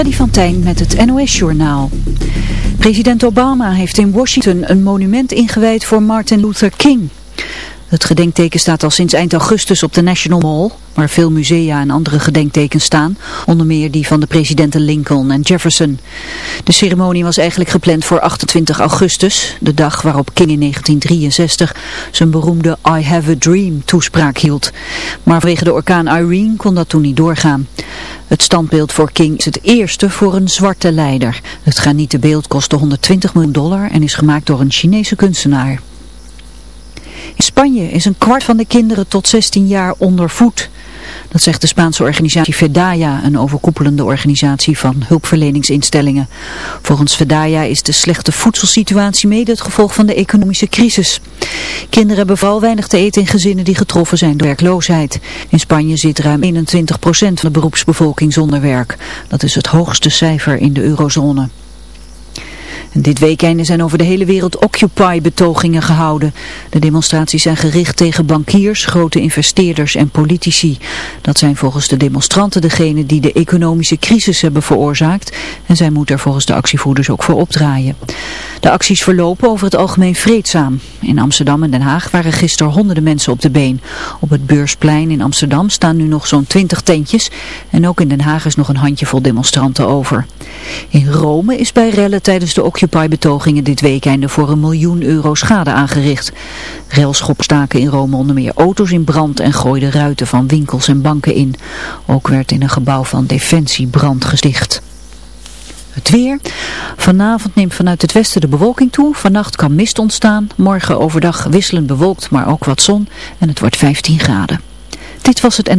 Freddy met het NOS-journaal. President Obama heeft in Washington een monument ingewijd voor Martin Luther King. Het gedenkteken staat al sinds eind augustus op de National Mall, waar veel musea en andere gedenktekens staan, onder meer die van de presidenten Lincoln en Jefferson. De ceremonie was eigenlijk gepland voor 28 augustus, de dag waarop King in 1963 zijn beroemde I Have a Dream toespraak hield. Maar vanwege de orkaan Irene kon dat toen niet doorgaan. Het standbeeld voor King is het eerste voor een zwarte leider. Het granieten kostte 120 miljoen dollar en is gemaakt door een Chinese kunstenaar. In Spanje is een kwart van de kinderen tot 16 jaar ondervoed. Dat zegt de Spaanse organisatie Fedaya, een overkoepelende organisatie van hulpverleningsinstellingen. Volgens Fedaya is de slechte voedselsituatie mede het gevolg van de economische crisis. Kinderen hebben vooral weinig te eten in gezinnen die getroffen zijn door werkloosheid. In Spanje zit ruim 21% van de beroepsbevolking zonder werk. Dat is het hoogste cijfer in de eurozone dit weekend zijn over de hele wereld Occupy-betogingen gehouden. De demonstraties zijn gericht tegen bankiers, grote investeerders en politici. Dat zijn volgens de demonstranten degenen die de economische crisis hebben veroorzaakt. En zij moeten er volgens de actievoerders ook voor opdraaien. De acties verlopen over het algemeen vreedzaam. In Amsterdam en Den Haag waren gisteren honderden mensen op de been. Op het Beursplein in Amsterdam staan nu nog zo'n twintig tentjes. En ook in Den Haag is nog een handjevol demonstranten over. In Rome is bij rellen tijdens de Occupy-betogingen dit weekende voor een miljoen euro schade aangericht. Railschop staken in Rome onder meer auto's in brand en gooiden ruiten van winkels en banken in. Ook werd in een gebouw van Defensie brand gesticht. Het weer. Vanavond neemt vanuit het westen de bewolking toe. Vannacht kan mist ontstaan. Morgen overdag wisselend bewolkt, maar ook wat zon. En het wordt 15 graden. Dit was het en...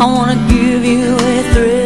I wanna give you a thrill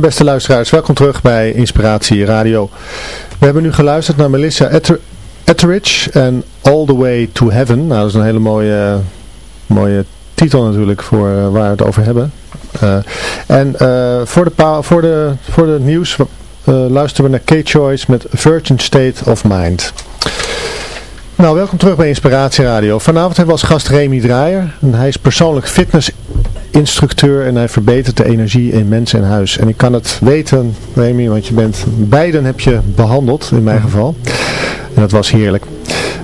Beste luisteraars, welkom terug bij Inspiratie Radio. We hebben nu geluisterd naar Melissa Etheridge en All the Way to Heaven. Nou, dat is een hele mooie, mooie titel natuurlijk voor uh, waar we het over hebben. Uh, en uh, voor, de voor, de, voor de nieuws luisteren we naar K-Choice met Virgin State of Mind. Nou, welkom terug bij Inspiratie Radio. Vanavond hebben we als gast Remy Draaier. En hij is persoonlijk fitnessinstructeur en hij verbetert de energie in mensen en huis. En ik kan het weten, Remy, want je bent, beiden heb je behandeld, in mijn geval. En dat was heerlijk.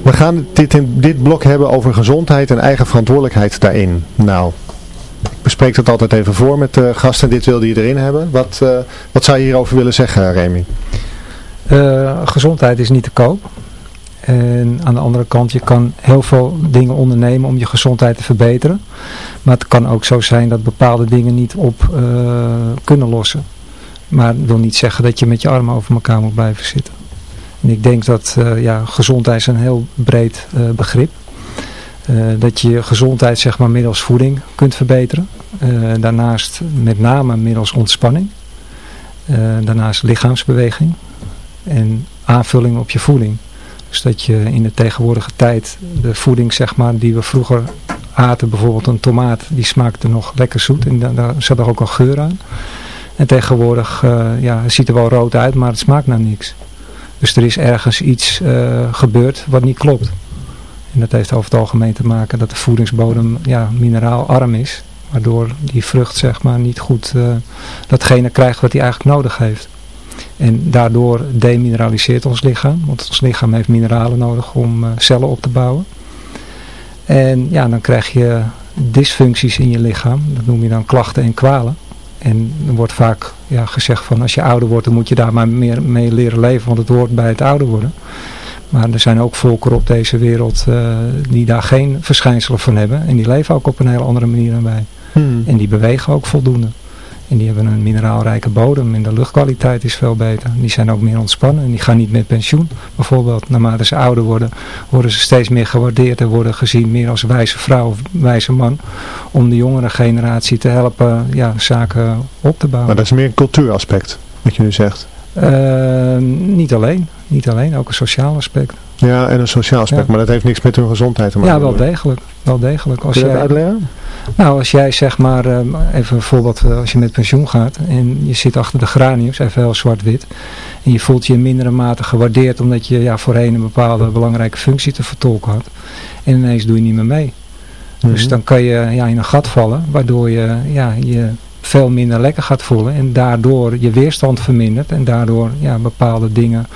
We gaan dit in dit blok hebben over gezondheid en eigen verantwoordelijkheid daarin. Nou, ik bespreek dat altijd even voor met de gasten. Dit wilde je erin hebben. Wat, uh, wat zou je hierover willen zeggen, Remy? Uh, gezondheid is niet te koop. En aan de andere kant, je kan heel veel dingen ondernemen om je gezondheid te verbeteren. Maar het kan ook zo zijn dat bepaalde dingen niet op uh, kunnen lossen. Maar dat wil niet zeggen dat je met je armen over elkaar moet blijven zitten. En ik denk dat uh, ja, gezondheid is een heel breed uh, begrip. dat je je gezondheid zeg maar middels voeding kunt verbeteren. daarnaast met name middels ontspanning. daarnaast lichaamsbeweging. En aanvulling op je voeding. Dat je in de tegenwoordige tijd de voeding zeg maar, die we vroeger aten, bijvoorbeeld een tomaat, die smaakte nog lekker zoet en daar, zat er ook een geur aan. En tegenwoordig uh, ja, het ziet er wel rood uit, maar het smaakt naar niks. Dus er is ergens iets uh, gebeurd wat niet klopt. En dat heeft over het algemeen te maken dat de voedingsbodem ja, mineraalarm is. Waardoor die vrucht zeg maar niet goed uh, datgene krijgt wat hij eigenlijk nodig heeft. En daardoor demineraliseert ons lichaam. Want ons lichaam heeft mineralen nodig om uh, cellen op te bouwen. En ja, dan krijg je dysfuncties in je lichaam. Dat noem je dan klachten en kwalen. En er wordt vaak ja, gezegd van als je ouder wordt dan moet je daar maar meer mee leren leven. Want het hoort bij het ouder worden. Maar er zijn ook volkeren op deze wereld uh, die daar geen verschijnselen van hebben. En die leven ook op een hele andere manier dan wij. Hmm. En die bewegen ook voldoende. En die hebben een mineraalrijke bodem en de luchtkwaliteit is veel beter. Die zijn ook meer ontspannen en die gaan niet met pensioen. Bijvoorbeeld, naarmate ze ouder worden, worden ze steeds meer gewaardeerd en worden gezien meer als wijze vrouw of wijze man. Om de jongere generatie te helpen ja, zaken op te bouwen. Maar dat is meer een cultuuraspect, wat je nu zegt. Uh, niet alleen. Niet alleen, ook een sociaal aspect. Ja, en een sociaal aspect, maar dat heeft niks met hun gezondheid te maken. Ja, wel degelijk. Wel degelijk. Als Kun je dat uitleggen? Nou, als jij zeg maar, ehm, even een voorbeeld, eh, als je met pensioen gaat en je zit achter de graniums, even heel zwart-wit, en je voelt je in mindere mate gewaardeerd omdat je ja, voorheen een bepaalde belangrijke functie te vertolken had. En ineens doe je niet meer mee. Dus mhm. dan kan je ja, in een gat vallen, waardoor je ja, je veel minder lekker gaat voelen en daardoor je weerstand vermindert en daardoor ja, bepaalde dingen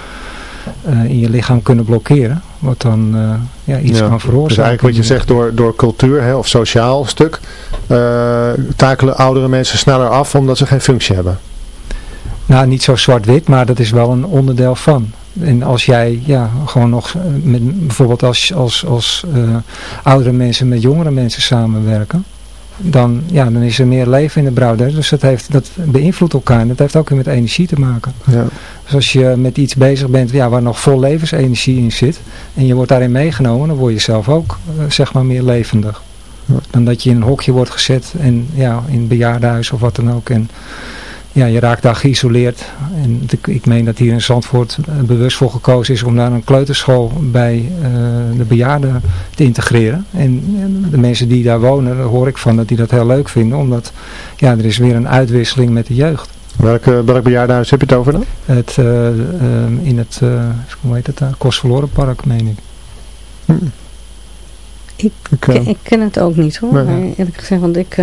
uh, in je lichaam kunnen blokkeren. Wat dan uh, ja, iets ja, kan veroorzaken. Dus eigenlijk wat je zegt door, door cultuur hè, of sociaal stuk uh, takelen oudere mensen sneller af omdat ze geen functie hebben. Nou, niet zo zwart-wit, maar dat is wel een onderdeel van. En als jij ja, gewoon nog, met, bijvoorbeeld als, als, als oudere mensen met jongere mensen samenwerken, dan, ja, dan is er meer leven in de brouw. Dus dat, heeft, dat beïnvloedt elkaar en dat heeft ook weer met energie te maken. Ja. Dus als je met iets bezig bent ja, waar nog vol levensenergie in zit en je wordt daarin meegenomen, dan word je zelf ook uh, zeg maar meer levendig. Ja. Dan dat je in een hokje wordt gezet en ja, in een bejaardenhuis of wat dan ook. En, ja, je raakt daar geïsoleerd. En ik meen dat hier in Zandvoort eh, bewust voor gekozen is om daar een kleuterschool bij uh, de bejaarden te integreren. En de mensen die daar wonen, daar hoor ik van dat die dat heel leuk vinden. Omdat ja, er is weer een uitwisseling met de jeugd. Welke, welk bejaardenhuis heb je het over dan? Het, uh, in het, hoe heet het daar? Kostverlorenpark, meen ik. Hm. Ik, ik, ken het ook niet hoor, nee, maar eerlijk gezegd, want ik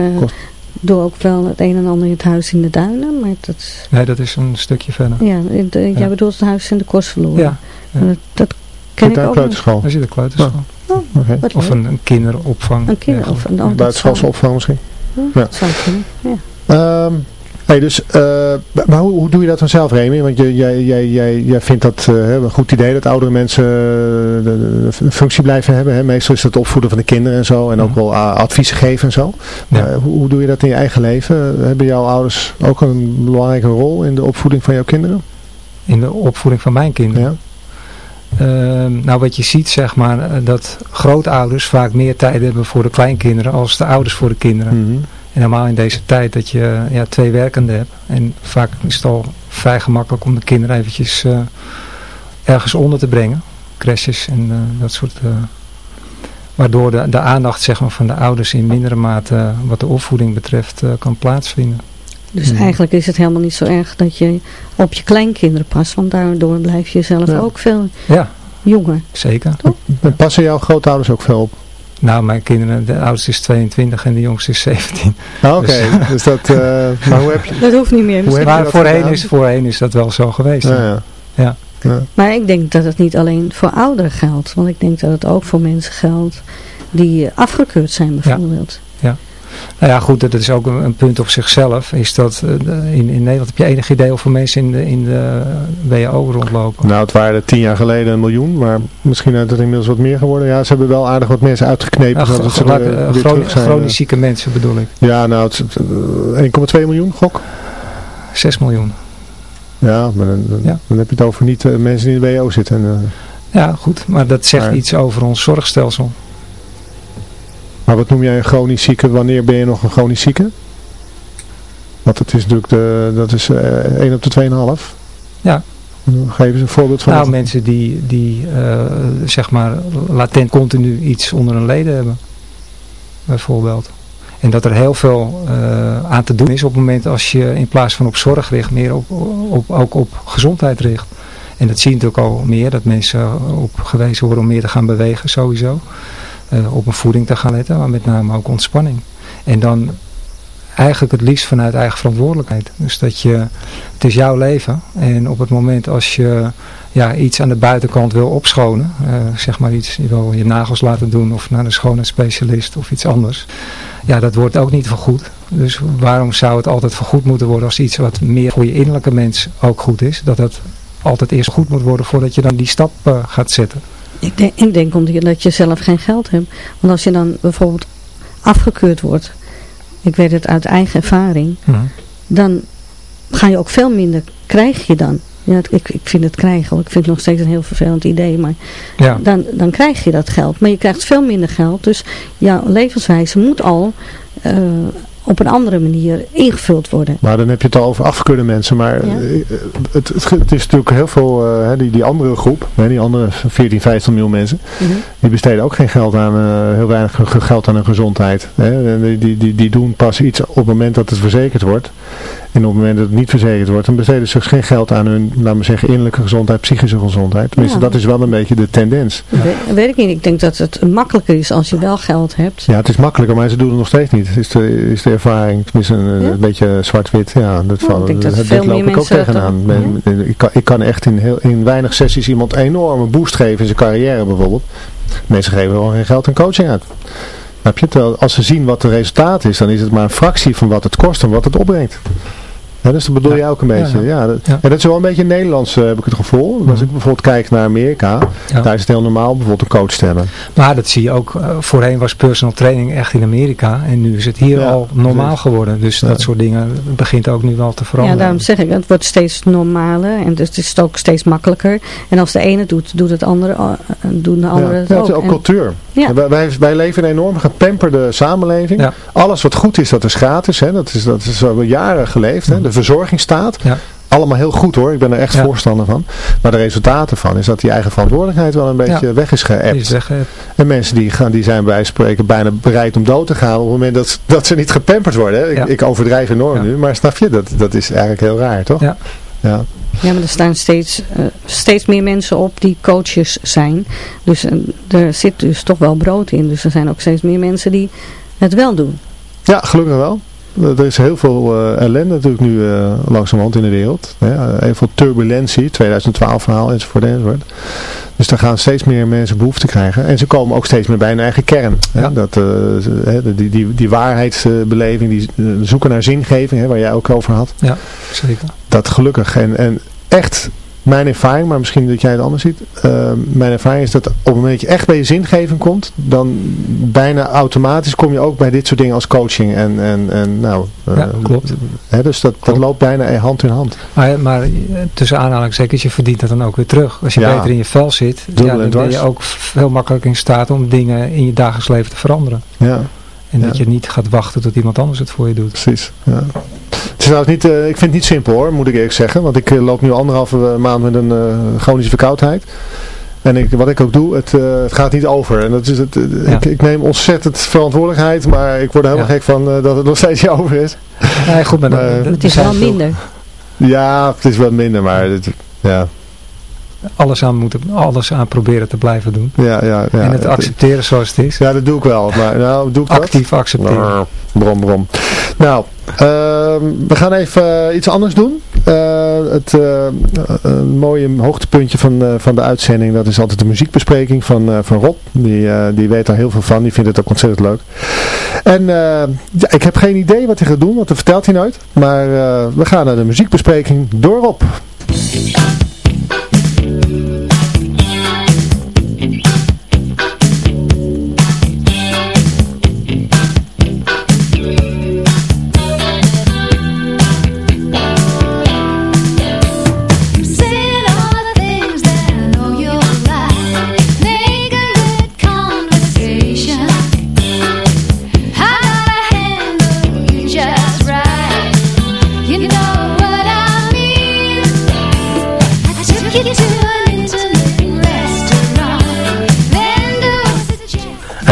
doe ook wel het een en ander in het huis in de duinen. Maar dat... Nee, dat is een stukje verder. Ja, de, jij bedoelt het huis in de kost verloren. Ja. ja. Dat, dat ken ik ook kleuterschool? Daar zit een kleuterschool. Oh. Okay. Of een, een, kinderopvang. Een kinder, of een, oh, Buitenschoolse opvang misschien. Ja, ja. Dat zou kunnen, ja. Um, Hey, dus, uh, maar hoe, hoe, doe je dat dan zelf, Remy? Want jij, jij, jij, jij vindt dat uh, een goed idee dat oudere mensen een functie blijven hebben. Hè? Meestal is het opvoeden van de kinderen en zo. En ook wel adviezen geven en zo. Ja. hoe, hoe, doe je dat in je eigen leven? Hebben jouw ouders ook een belangrijke rol in de opvoeding van jouw kinderen? In de opvoeding van mijn kinderen? Ja. Uh, nou wat je ziet zeg maar dat grootouders vaak meer tijd hebben voor de kleinkinderen als de ouders voor de kinderen. Mm En normaal in deze tijd dat je ja, twee werkenden hebt. En vaak is het al vrij gemakkelijk om de kinderen eventjes ergens onder te brengen. Crashes en dat soort... waardoor de, de aandacht zeg maar, van de ouders in mindere mate wat de opvoeding betreft kan plaatsvinden. Dus hmm. eigenlijk is het helemaal niet zo erg dat je op je kleinkinderen past. Want daardoor blijf je zelf ook veel ja. jonger. Zeker. En passen jouw grootouders ook veel op? Nou, mijn kinderen, de oudste is 22 en de jongste is 17. Ah, oké, dus, dus, dat, uh, maar hoe heb je... Dat hoeft niet meer. Hoe maar voorheen is, voorheen is dat wel zo geweest. Ja, ja. ja. Maar ik denk dat het niet alleen voor ouderen geldt. Want ik denk dat het ook voor mensen geldt die afgekeurd zijn bijvoorbeeld. Nou ja, goed, dat is ook een, punt op zichzelf. Is dat uh, in, in Nederland heb je enig idee hoeveel mensen in de, in de WO rondlopen? Nou, het waren tien jaar geleden een miljoen, maar misschien is het inmiddels wat meer geworden. Ja, ze hebben wel aardig wat mensen uitgeknepen. Nou, zodat ze uh, chronisch zieke mensen bedoel ik. Ja, nou, 1,2 miljoen, gok? 6 miljoen. Ja, maar dan, dan, heb je het over niet uh, mensen die in de WO zitten. ja, goed, maar dat zegt iets over ons zorgstelsel. Maar wat noem jij een chronisch zieke? Wanneer ben je nog een chronisch zieke? Want dat is natuurlijk de, dat is uh, eh, 1 op de 2,5. Ja. Geef eens een voorbeeld van. Nou, mensen die, die uh, zeg maar latent continu iets onder hun leden hebben. Bijvoorbeeld. En dat er heel veel uh, aan te doen is op het moment als je in plaats van op zorg richt, meer op, op, ook op gezondheid richt. En dat zie je natuurlijk al meer, dat mensen op gewezen worden om meer te gaan bewegen sowieso. Uh, op een voeding te gaan letten, maar met name ook ontspanning. En dan eigenlijk het liefst vanuit eigen verantwoordelijkheid. Dus dat je, het is jouw leven en op het moment als je ja, iets aan de buitenkant wil opschonen, uh, zeg maar iets, je wil je nagels laten doen of naar een schoonheidsspecialist of iets anders. Ja, dat wordt ook niet vergoed. Dus waarom zou het altijd vergoed moeten worden als iets wat meer voor je innerlijke mens ook goed is? Dat dat altijd eerst goed moet worden voordat je dan die stap uh, gaat zetten. Ik denk, ik denk omdat je zelf geen geld hebt. Want als je dan bijvoorbeeld afgekeurd wordt, ik weet het uit eigen ervaring, dan ga je ook veel minder, krijg je dan. Ja, ik, ik vind het krijgen, ik vind het nog steeds een heel vervelend idee, maar ja. dan, dan krijg je dat geld. Maar je krijgt veel minder geld, dus jouw levenswijze moet al uh, op een andere manier ingevuld worden. Maar dan heb je het al over afgekeurde mensen. Maar eh, het, het, het, is natuurlijk heel veel, uh, die, die andere groep, die andere 14, 15 miljoen mensen, mhm. die besteden ook geen geld aan, uh, heel weinig geld aan hun gezondheid. Hè? Die, die, die doen pas iets op het moment dat het verzekerd wordt. En op het moment dat het niet verzekerd wordt, dan besteden ze geen geld aan hun, laten we zeggen, innerlijke gezondheid, psychische gezondheid. Tenminste, dat is wel een beetje de tendens. Dat weet ik niet. Ik denk dat het makkelijker is als je wel geld hebt. Ja, het is makkelijker, maar ze doen het nog steeds niet. Is de, is de ervaring, tenminste een, beetje zwart-wit. Ja, dat, ja, ik dat, dat, loop ik ook tegenaan. ik, kan, ik kan echt in, heel, in weinig sessies iemand een enorme boost geven in zijn carrière bijvoorbeeld. Mensen geven gewoon geen geld en coaching uit. Heb je het? Als ze zien wat het resultaat is, dan is het maar een fractie van wat het kost en wat het opbrengt dus dat bedoel je ook een beetje. Ja, dat, En dat is wel een beetje Nederlands, uh, heb ik het gevoel. Als ik bijvoorbeeld kijk naar Amerika, daar is het heel normaal bijvoorbeeld een coach te hebben. Maar dat zie je ook, uh, voorheen was personal training echt in Amerika. En nu is het hier al normaal geworden. Dus dat soort dingen begint ook nu wel te veranderen. Ja, daarom zeg ik, het wordt steeds normaler. En dus het is ook steeds makkelijker. En als de ene doet, doet het andere, uh, doen de andere het ook. Het is ook cultuur. Wij, wij, leven in een enorm gepamperde samenleving. Alles wat goed is, dat is gratis. Hè. Dat is, dat is al jaren geleefd. Hè. De verzorging staat. Ja. Allemaal heel goed hoor, ik ben er echt voorstander van. Maar de resultaten van is dat die eigen verantwoordelijkheid wel een beetje weg is geëpt. En mensen die, gaan, die zijn bij spreken bijna bereid om dood te gaan op het moment dat, dat ze niet gepamperd worden. Ik, ik, overdrijf enorm nu, maar snap je, dat, dat is eigenlijk heel raar toch? Ja. Ja. Ja, maar er staan steeds, uh, steeds meer mensen op die coaches zijn. Dus uh, er zit dus toch wel brood in. Dus er zijn ook steeds meer mensen die het wel doen. Ja, gelukkig wel. Er is heel veel uh, ellende natuurlijk nu uh, langzamerhand in de wereld. Hè? Heel veel turbulentie, 2012 verhaal enzovoort enzovoort. Dus daar gaan steeds meer mensen behoefte krijgen. En ze komen ook steeds meer bij hun eigen kern. Hè? Dat, uh, die, die, die waarheidsbeleving, die zoeken naar zingeving, hè, waar jij ook over had. Ja, zeker. Dat gelukkig. En, en echt mijn ervaring, maar misschien dat jij het anders ziet. Uh, mijn ervaring is dat op het moment dat je echt bij je zingeving komt, dan bijna automatisch kom je ook bij dit soort dingen als coaching. En, en, en nou, uh, ja, klopt. Hè, dus dat, dat loopt bijna hand in hand. Maar, maar eh, tussen aanhalingstekens, je verdient dat dan ook weer terug. Als je beter in je vel zit, ja, dan ben je ook heel makkelijk in staat om dingen in je dagelijks leven te veranderen. Ja. En dat je niet gaat wachten tot iemand anders het voor je doet. Precies, ja. Het is trouwens niet, ik vind het niet simpel hoor, moet ik eerlijk zeggen. Want ik loop nu anderhalve maand met een chronische verkoudheid. En ik, wat ik ook doe, het, uh, het gaat niet over. En dat is het, ik, ik, neem ontzettend verantwoordelijkheid, maar ik word er helemaal gek van uh, dat het nog steeds niet over is. Ja, goed, maar, maar het is wel minder. Ja, het is wel minder, maar het, ja. Alles aan, moeten, alles aan proberen te blijven doen. Ja, ja, ja. En het accepteren zoals het is. Ja, dat doe ik wel. Maar, nou, doe ik Actief accepteren. Brom, brom. Nou, uh, we gaan even iets anders doen. Uh, het een mooie hoogtepuntje van, van de uitzending, dat is altijd de muziekbespreking van, van Rob. Die, die weet daar heel veel van, die vindt het ook ontzettend leuk. En ja, ik heb geen idee wat hij gaat doen, want dat vertelt hij nooit. Maar we gaan naar de muziekbespreking door Rob.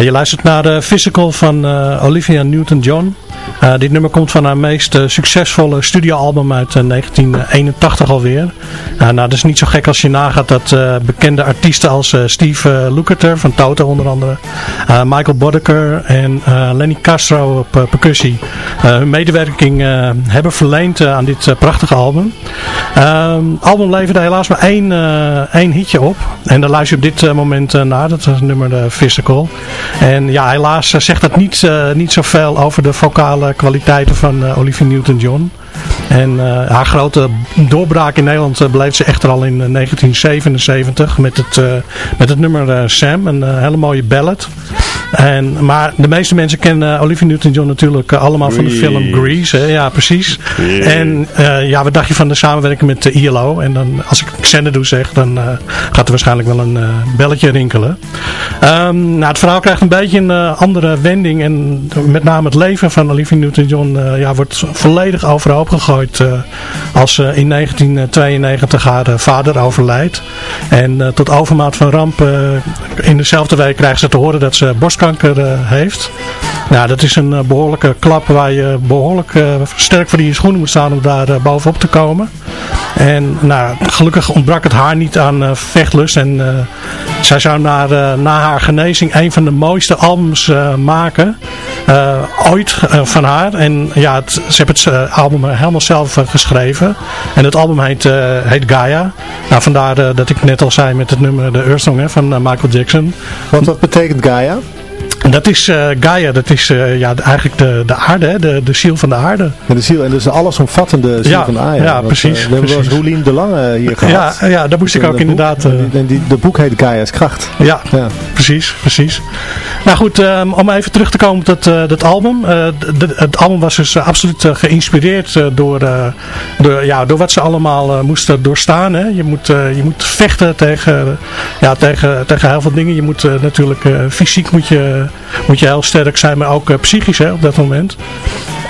Je luistert naar de Physical van uh, Olivia Newton-John. Uh, dit nummer komt van haar meest uh, succesvolle studioalbum uit 1981 alweer. nou, dat is niet zo gek als je nagaat dat bekende artiesten als Steve Lukather van Toto onder andere, Michael Boddicker en Lenny Castro op percussie hun medewerking hebben verleend aan dit prachtige album. Het album leverde helaas maar één, één hitje op. En daar luister je op dit moment naar. Dat is het nummer de Physical. En ja, helaas zegt dat niet, niet zoveel over de vocale kwaliteiten van uh, Olivia Newton-John. En uh, haar grote doorbraak in Nederland uh, beleefde ze echter al in 1977 met het, met het nummer Sam, een hele mooie ballad. En, maar de meeste mensen kennen Olivia Newton-John natuurlijk allemaal van de film Grease. Hè? Ja, precies. En ja, wat dacht je van de samenwerking met de ILO? En dan, als ik Xanadu zeg, dan gaat er waarschijnlijk wel een belletje rinkelen. Um, nou, het verhaal krijgt een beetje een andere wending. En met name het leven van Olivia Newton-John ja, wordt volledig overhoop gegooid als uh, in 1992 haar vader overlijdt. En tot overmaat van ramp in dezelfde week krijgt ze te horen dat ze borstkanker heeft. Nou, dat is een behoorlijke klap waar je behoorlijk sterk voor die schoenen moet staan om daar bovenop te komen. En nou, gelukkig ontbrak het haar niet aan vechtlust. En zij zou naar, na haar genezing een van de mooiste albums maken. ooit van haar. En ja, ze hebben het album helemaal zelf eh, geschreven. En het album heet, heet Gaia. Nou, vandaar dat ik net al zei met het nummer de Earth Song hè, van Michael Jackson. Wat, wat betekent Gaia? Dat is uh, Gaia, dat is uh, ja, eigenlijk de, de aarde, hè, de, de ziel van de aarde. Ja, de ziel, en dus de allesomvattende ziel ja, van de aarde. Ja, Want, precies. Uh, we hebben precies. Roelien de Lange hier gehad. Ja, ja daar moest ik ook inderdaad... Boek, en die, en die, de boek heet Gaia's kracht. Ja, ja, precies, precies. Nou goed, um, om even terug te komen op dat, dat album. De, het album was dus absoluut geïnspireerd door, door, ja, door wat ze allemaal moesten doorstaan. Hè. Je, moet, je moet vechten tegen, ja, tegen, tegen heel veel dingen. Je moet natuurlijk fysiek moet je, moet je heel sterk zijn, maar ook uh, psychisch hè, op dat moment.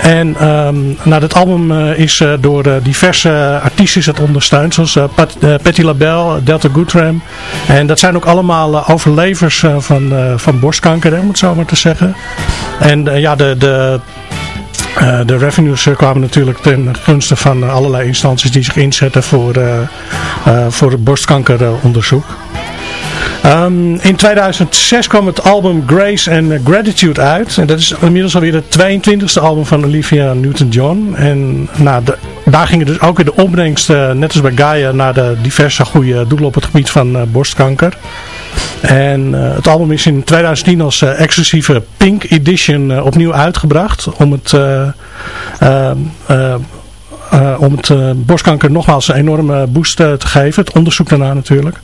En um, dat album uh, is uh, door diverse artiesten het ondersteund, zoals Pat, Patti LaBelle, Delta Goodram. En dat zijn ook allemaal overlevers van, van borstkanker, hè, om het zo maar te zeggen. En ja, de... de de revenues kwamen natuurlijk ten gunste van allerlei instanties die zich inzetten voor, voor het borstkankeronderzoek. Um, in 2006 kwam het album Grace and Gratitude uit. En dat is inmiddels alweer het 22e album van Olivia Newton-John. En nou, de, daar gingen dus ook weer de opbrengst, uh, net als bij Gaia, naar de diverse goede doelen op het gebied van uh, borstkanker. En uh, het album is in 2010 als exclusieve Pink Edition opnieuw uitgebracht. Om het uh, om het uh, borstkanker nogmaals een enorme boost uh, te geven. Het onderzoek daarna natuurlijk.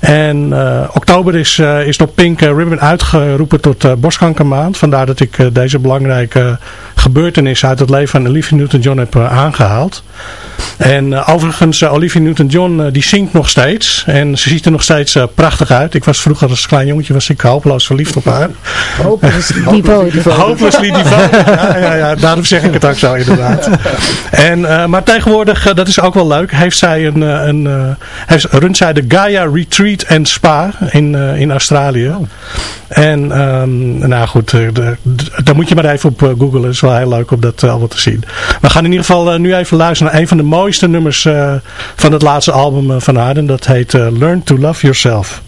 En oktober is, is door Pink Ribbon uitgeroepen tot borstkankermaand. Vandaar dat ik deze belangrijke gebeurtenissen uit het leven van Olivia Newton-John heb aangehaald. En overigens, Olivia Newton-John die zingt nog steeds. En ze ziet er nog steeds prachtig uit. Ik was vroeger als klein jongetje was ik hopeloos verliefd op haar. Hopelessly devoted. Hopelessly devoted. ja, ja, ja, daarom zeg ik het ook zo inderdaad. En, maar tegenwoordig, dat is ook wel leuk, heeft zij een, een, heeft, runt zij de Gaia Retreat and Spa in, in Australië. Oh. En um, nou goed, daar moet je maar even op googlen. Het is wel heel leuk om dat allemaal te zien. We gaan in ieder geval nu even luisteren naar een van de mooiste nummers van het laatste album van haar. En dat heet Learn to Love Yourself.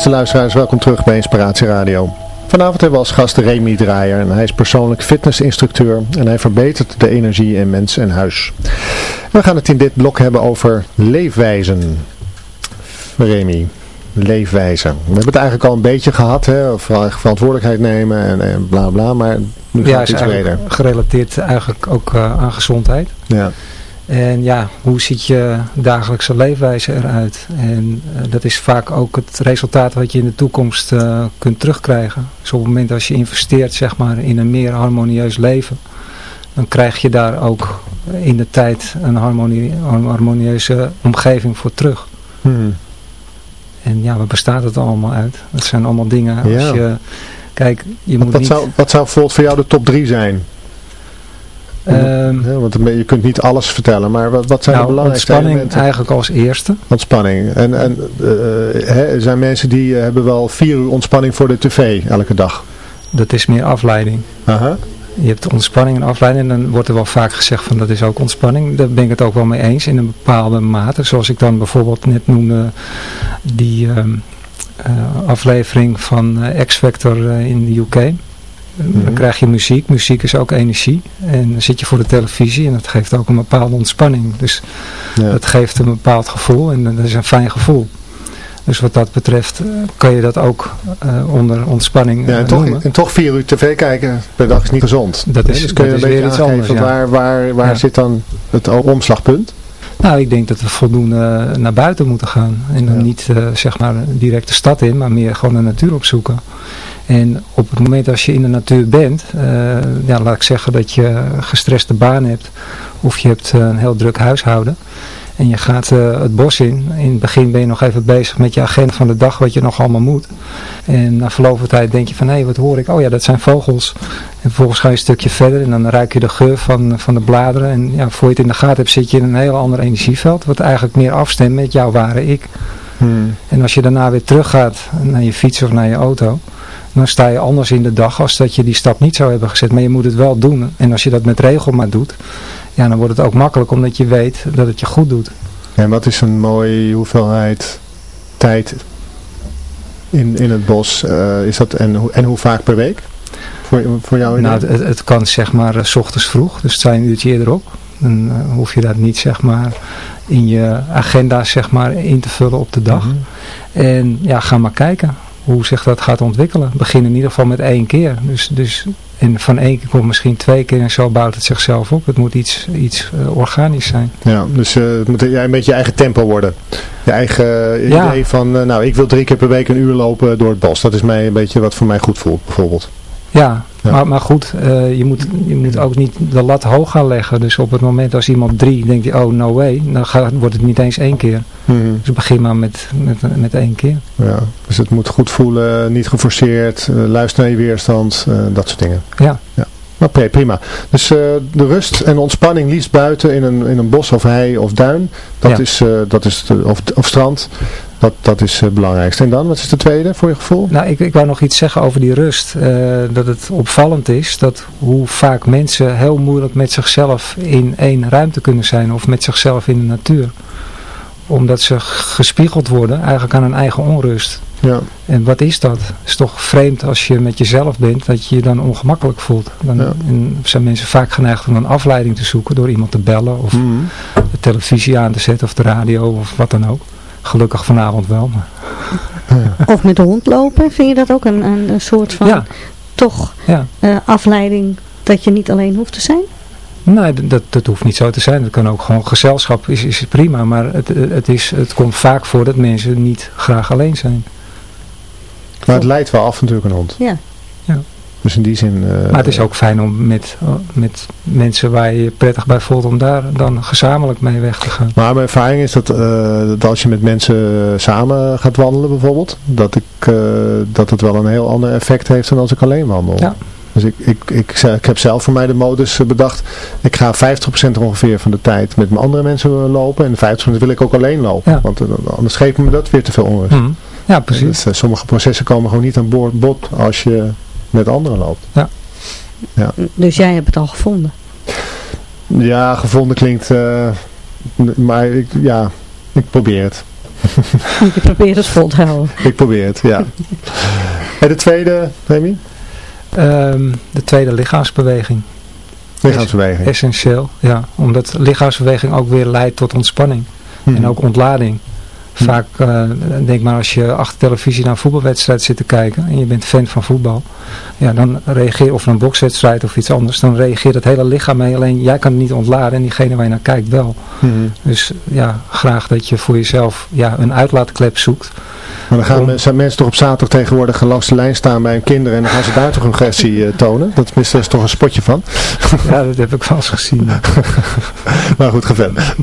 Beste luisteraars, welkom terug bij Inspiratie Radio. Vanavond hebben we als gast Remy Draaier en hij is persoonlijk fitnessinstructeur en hij verbetert de energie in mens en huis. We gaan het in dit blok hebben over leefwijzen. Remy, leefwijze. We hebben het eigenlijk al een beetje gehad, hè, verantwoordelijkheid nemen en, en bla bla, maar nu gaat ja, het iets breder. gerelateerd eigenlijk ook uh, aan gezondheid. Ja. En ja, hoe ziet je dagelijkse leefwijze eruit? En uh, dat is vaak ook het resultaat wat je in de toekomst uh, kunt terugkrijgen. Dus op het moment als je investeert zeg maar, in een meer harmonieus leven, dan krijg je daar ook in de tijd een harmonie, harmonieuze omgeving voor terug. Hmm. En ja, waar bestaat het allemaal uit? Dat zijn allemaal dingen als Ja. je... Kijk, je moet Wat, niet... zou, wat zou bijvoorbeeld voor jou de top 3 zijn? Ehm, Ja, want je kunt niet alles vertellen, maar wat, wat zijn de nou, belangrijkste ontspanning elementen? eigenlijk als eerste. Ontspanning. En, en eh, er zijn mensen die eh, hebben wel vier uur ontspanning voor de tv elke dag. Dat is meer afleiding. Aha. Je hebt ontspanning en afleiding en dan wordt er wel vaak gezegd van dat is ook ontspanning. Daar ben ik het ook wel mee eens in een bepaalde mate. Zoals ik dan bijvoorbeeld net noemde die ehm, eh, aflevering van X-Factor in de UK. Mhm. Dan krijg je muziek. Muziek is ook energie. En dan zit je voor de televisie en dat geeft ook een bepaalde ontspanning. Dus Ja. dat geeft een bepaald gevoel en dat is een fijn gevoel. Dus wat dat betreft eh, kan je dat ook eh, onder ontspanning Ja, eh, en, toch, noemen. en toch vier uur tv kijken per dag is niet gezond. Dat is- dus kun je een beetje iets anders, ja. waar, waar, waar Ja. zit dan het omslagpunt? Nou, ik denk dat we voldoende naar buiten moeten gaan. En dan Ja. niet eh, zeg maar direct de stad in, maar meer gewoon de natuur opzoeken. En op het moment als je in de natuur bent, eh, ja, laat ik zeggen dat je een gestreste baan hebt. Of je hebt eh, een heel druk huishouden. En je gaat eh, het bos in. In het begin ben je nog even bezig met je agenda van de dag, wat je nog allemaal moet. En na verloop van tijd denk je van, hé, wat hoor ik? Oh ja, dat zijn vogels. En vervolgens ga je een stukje verder en dan ruik je de geur van, van de bladeren. En ja, voor je het in de gaten hebt, zit je in een heel ander energieveld. Wat eigenlijk meer afstemt met jouw ware ik. Hmm. En als je daarna weer teruggaat naar je fiets of naar je auto, dan sta je anders in de dag als dat je die stap niet zou hebben gezet. Maar je moet het wel doen. En als je dat met regelmaat doet, ja, dan wordt het ook makkelijk omdat je weet dat het je goed doet. En wat is een mooie hoeveelheid tijd in, in het bos? eh, is dat, en, hoe- en hoe vaak per week? Voor, voor jou? Nou, het, het kan zeg maar eh, s ochtends vroeg, dus het zijn een uurtje eerder op. Dan eh, hoef je dat niet zeg maar in je agenda zeg maar in te vullen op de dag. Mhm. En ja, ga maar kijken hoe zich dat gaat ontwikkelen. Begin in ieder geval met één keer. Dus, dus, en van één keer komt misschien twee keer en zo bouwt het zichzelf op. Het moet iets, iets eh, organisch zijn. Ja, dus eh, het moet ja, een beetje je eigen tempo worden. Je eigen eh, Ja. idee van, nou, ik wil drie keer per week een uur lopen door het bos. Dat is mij een beetje wat voor mij goed voelt, bijvoorbeeld. Ja, Ja. Maar, maar goed, eh, je, moet, je moet ook niet de lat hoog gaan leggen. Dus op het moment als iemand drie denkt, hij, oh no way, dan gaat, wordt het niet eens één keer. Mhm. Dus begin maar met, met, met één keer. Ja, dus het moet goed voelen, niet geforceerd, eh, luister naar je weerstand, eh, dat soort dingen. Ja. Oké, prima. Dus de rust en ontspanning liefst buiten in een, in een bos of hei of duin, dat Ja. is, dat is de, of, of strand, dat, dat is het belangrijkste. En dan, wat is de tweede voor je gevoel? Nou, ik, ik wou nog iets zeggen over die rust. eh, dat het opvallend is dat hoe vaak mensen heel moeilijk met zichzelf in één ruimte kunnen zijn. Of met zichzelf in de natuur. Omdat ze gespiegeld worden eigenlijk aan hun eigen onrust. Ja, En wat is dat? Het is toch vreemd als je met jezelf bent dat je je dan ongemakkelijk voelt. Dan Ja. zijn mensen vaak geneigd om een afleiding te zoeken door iemand te bellen of Mhm. de televisie aan te zetten of de radio of wat dan ook. Gelukkig vanavond wel. Maar Of met de hond lopen, vind je dat ook een, een, een soort van ja, toch ja. eh, afleiding dat je niet alleen hoeft te zijn? Nee, dat, dat hoeft niet zo te zijn. Dat kan ook gewoon gezelschap, is, is prima. Maar het, het, is, het komt vaak voor dat mensen niet graag alleen zijn. maar het leidt wel af natuurlijk een hond. Ja. Dus in die zin... eh, Maar het is ook fijn om met, met mensen waar je je prettig bij voelt, om daar dan gezamenlijk mee weg te gaan. Maar mijn ervaring is dat, eh, dat als je met mensen samen gaat wandelen bijvoorbeeld, dat, ik, eh, dat het wel een heel ander effect heeft dan als ik alleen wandel. Ja. Dus ik, ik, ik, ik heb zelf voor mij de modus bedacht, ik ga 50% ongeveer van de tijd met mijn andere mensen lopen en 50% wil ik ook alleen lopen. Ja. Want anders geeft me dat weer te veel onrust. Mhm. Ja, precies. Dus, sommige processen komen gewoon niet aan boord bod als je met anderen loopt. Dus jij hebt het al gevonden. Ja, gevonden klinkt, eh, n- maar ik, ja, ik probeer het. Je probeert het vol te houden. Ik probeer het, ja. En de tweede, Remy? Ehm, de tweede lichaamsbeweging. Lichaamsbeweging. Essentieel, ja. Omdat lichaamsbeweging ook weer leidt tot ontspanning. Mhm. En ook ontlading. Vaak, uh, denk maar als je achter televisie naar een voetbalwedstrijd zit te kijken en je bent fan van voetbal, ja, dan reageer of een bokswedstrijd of iets anders, dan reageert het hele lichaam mee. Alleen jij kan het niet ontladen en diegene waar je naar kijkt wel. Mhm. Dus ja, graag dat je voor jezelf ja, een uitlaatklep zoekt. Maar dan gaan, zijn mensen toch op zaterdag tegenwoordig langs de lijn staan bij hun kinderen en dan gaan ze daar toch hun agressie uh, tonen? Dat is, toch een spotje van? Ja, dat heb ik wel eens gezien. maar goed, ga verder.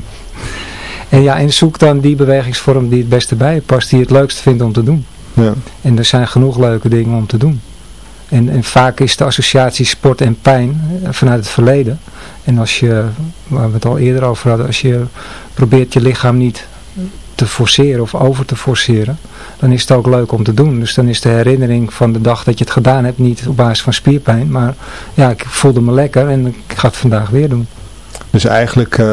En ja, en zoek dan die bewegingsvorm die het beste bij je past, die je het leukst vindt om te doen. Ja. En er zijn genoeg leuke dingen om te doen. En, en vaak is de associatie sport en pijn eh, vanuit het verleden. En als je, waar we het al eerder over hadden, als je probeert je lichaam niet te forceren of over te forceren, dan is het ook leuk om te doen. Dus dan is de herinnering van de dag dat je het gedaan hebt niet op basis van spierpijn, maar ja, ik voelde me lekker en ik ga het vandaag weer doen. Dus eigenlijk uh,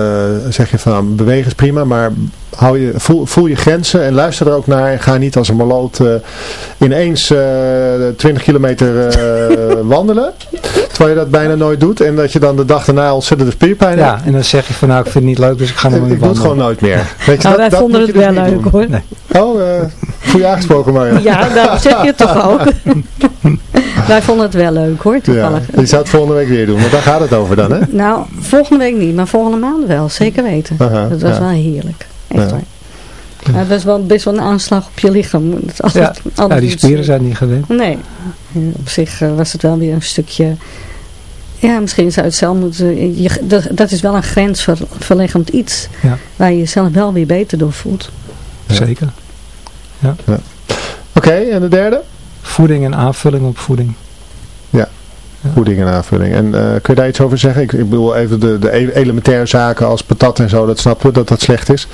zeg je van bewegen is prima, maar hou je, voel, voel je grenzen en luister er ook naar. En ga niet als een maloot uh, ineens uh, 20 kilometer wandelen. Terwijl je dat bijna nooit doet. En dat je dan de dag daarna ontzettend de spierpijn ja, hebt. Ja, en dan zeg je van nou ik vind het niet leuk dus ik ga nog niet wandelen. Ik doe het gewoon nooit meer. Weet je, nou, dat, wij vonden het wel leuk doen. hoor. Nee. Oh, voel je aangesproken Marja? Ja, dat zeg je toch ook. Wij vonden het wel leuk hoor, toevallig. Ja, je zou het volgende week weer doen, want daar gaat het over dan hè? Nou, volgende week niet, maar volgende maand wel, zeker weten. Aha, dat was ja. wel heerlijk, echt Ja. waar. Ja, dat is wel best wel een aanslag op je lichaam. Dat is altijd, Ja, altijd ja, die spieren zijn niet gewend. Nee, Ja, op zich eh, was het wel weer een stukje... Ja, misschien zou het zelf moeten... Je, dat, dat is wel een grensverleggend iets. Ja. Waar je jezelf wel weer beter door voelt. Ja. Zeker. Oké, en de derde? Voeding en aanvulling op voeding. Voeding en aanvulling. En eh, kun je daar iets over zeggen? Ik, ik bedoel even de, de e- elementaire zaken als patat en zo, dat snappen we dat dat slecht is.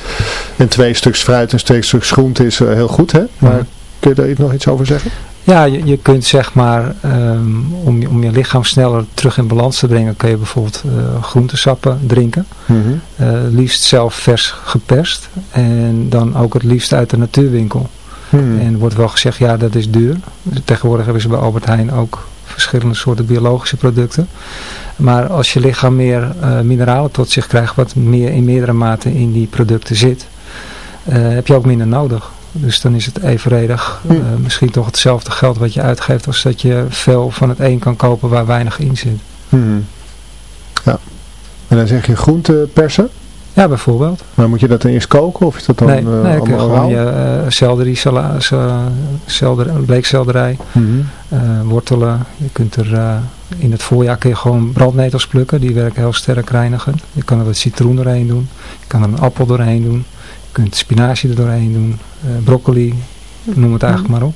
En twee stuks fruit en twee stuks groente is eh, heel goed, hè? Maar Ja. kun je daar iets- nog iets over zeggen? Ja, je, je kunt zeg maar, ehm, om, je, om je lichaam sneller terug in balans te brengen, kun je bijvoorbeeld eh, groentesappen drinken. Eh, liefst zelf vers geperst. En dan ook het liefst uit de natuurwinkel. Hmm. En wordt wel gezegd, ja dat is duur. Tegenwoordig hebben ze bij Albert Heijn ook verschillende soorten biologische producten. Maar als je lichaam meer eh, mineralen tot zich krijgt, wat meer in meerdere mate in die producten zit, eh, heb je ook minder nodig. Dus dan is het evenredig Hm. eh, misschien toch hetzelfde geld wat je uitgeeft als dat je veel van het een kan kopen waar weinig in zit. Hmm. Ja. En dan zeg je groente persen. Ja, bijvoorbeeld. Maar moet je dat dan eerst koken of is dat dan nee, eh, nee, dan kun je allemaal gewoon je eh sala, sa- selder, bleekselderij, Mhm. eh, wortelen. Je kunt er eh, in het voorjaar kun je gewoon brandnetels plukken. Die werken heel sterk reinigend. Je kan er wat citroen doorheen doen. Je kan er een appel doorheen doen. Je kunt spinazie er doorheen doen. eh, broccoli, noem het eigenlijk maar op.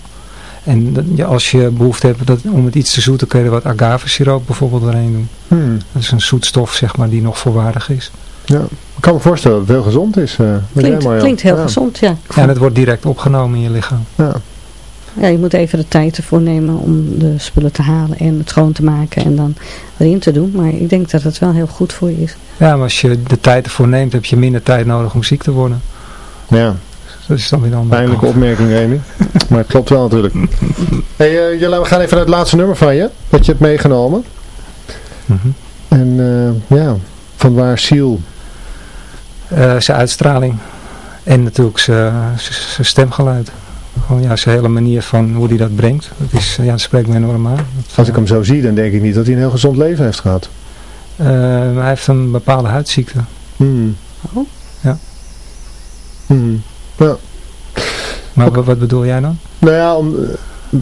En ja, als je behoefte hebt dat, om het iets te zoeten, kun je er wat agave-siroop bijvoorbeeld doorheen doen. Hmm. Dat is een zoetstof zeg maar, die nog volwaardig is. Ja. Ik kan me voorstellen dat het heel gezond is. eh. Jij, Klinkt, klinkt heel ja. gezond, ja. Ja, en het wordt direct opgenomen in je lichaam. Ja. Ja, je moet even de tijd ervoor nemen om de spullen te halen en het schoon te maken en dan erin te doen. Maar ik denk dat het wel heel goed voor je is. Ja, maar als je de tijd ervoor neemt, heb je minder tijd nodig om ziek te worden. ja. Dat is dan weer een Pijnlijke opmerking, Remy. maar het klopt wel natuurlijk. Hey, Jelle, we gaan even naar het laatste nummer van je. Wat je hebt meegenomen. Mhm. En eh, ja, van waar Siel. Eh, zijn uitstraling. En natuurlijk zijn stemgeluid. Gewoon ja, zijn hele manier van hoe hij dat brengt. Dat, is, eh, ja, dat spreekt me enorm aan. Dat, Als ik hem zo zie, dan denk ik niet dat hij een heel gezond leven heeft gehad. eh, hij heeft een bepaalde huidziekte. Hmm. Oh. Ja. Hmm. Maar wat, wat bedoel jij dan? Nou ja, om, eh,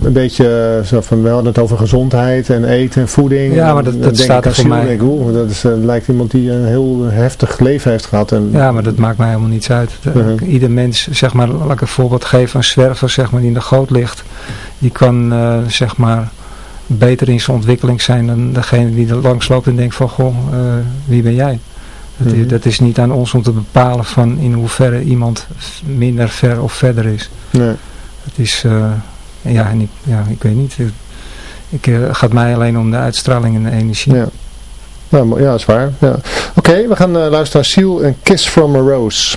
een beetje eh, zo van, we hadden het over gezondheid en eten en voeding. Ja, maar dat- dat denk staat ik er voor mij. ik, oeh, dat is, eh, lijkt iemand die een heel heftig leven heeft gehad. En, Ja, maar dat maakt mij helemaal niets uit. Mhm. Ieder mens, zeg maar, laat ik een voorbeeld geven, een zwerver zeg maar, die in de goot ligt, die kan eh, zeg maar beter in zijn ontwikkeling zijn dan degene die er langs loopt en denkt van, goh, wie ben jij? Dat, i- Mhm. dat is niet aan ons om te bepalen van in hoeverre iemand minder ver of verder is. Nee. Het is, ja, en ik, ja, ik weet niet. Ik, eh, het gaat mij alleen om de uitstraling en de energie. Ja. Nou, ja, is waar. Ja. Oké, we gaan eh, luisteren naar Siel en Kiss from a Rose.